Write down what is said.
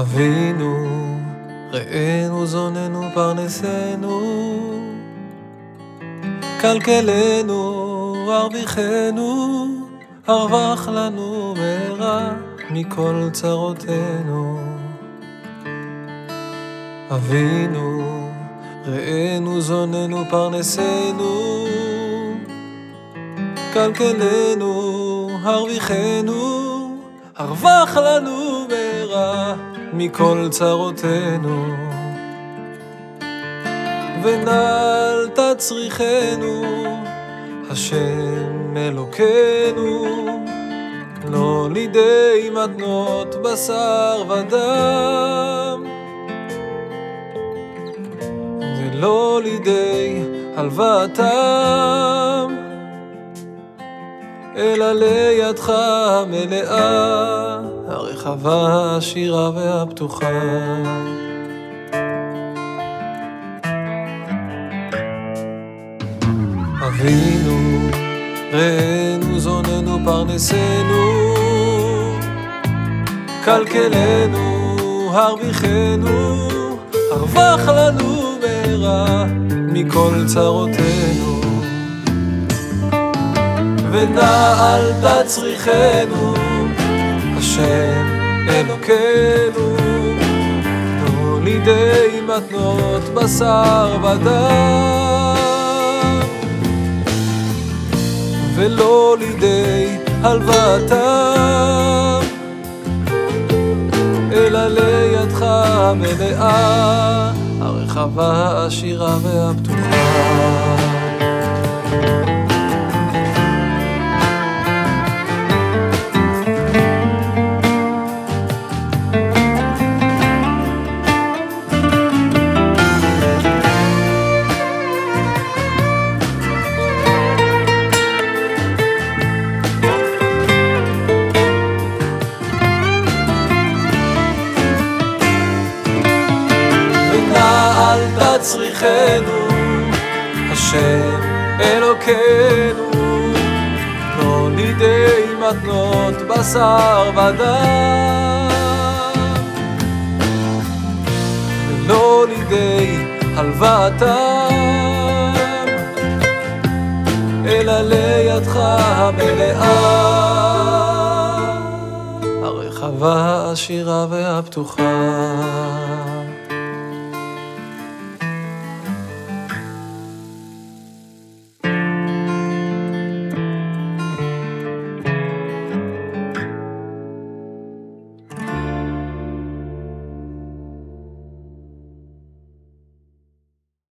אבינו, ראינו, זוננו, פרנסנו, כלכלנו, הרוויחנו, הרווח לנו מהרה מכל צרותינו. אבינו, ראינו, זוננו, פרנסנו, כלכלנו, הרוויחנו, הרווח לנו מהרה מכל צרותינו. ונעל תצריכנו, השם אלוקינו, לא לידי מתנות בשר ודם, ולא לידי הלוואתם, אלא לידך המלאה, הרחבה, העשירה והפתוחה. אבינו, ראינו, זוננו, פרנסנו, כלכלנו, הרוויחנו, הרווח לנו מהרה מכל צרותינו. ונעל תצריכנו, השם אלוקינו, לא לידי מתנות בשר ודם. ולא לידי הלוואתם, אלא לידך המלאה, הרחבה, העשירה והפתוחה. ונעל תצריכנו, השם אלוקינו, לא לידי מתנות בשר ודם, ולא לידי הלוואתם, אלא לידך המלאה, הרחבה, העשירה והפתוחה.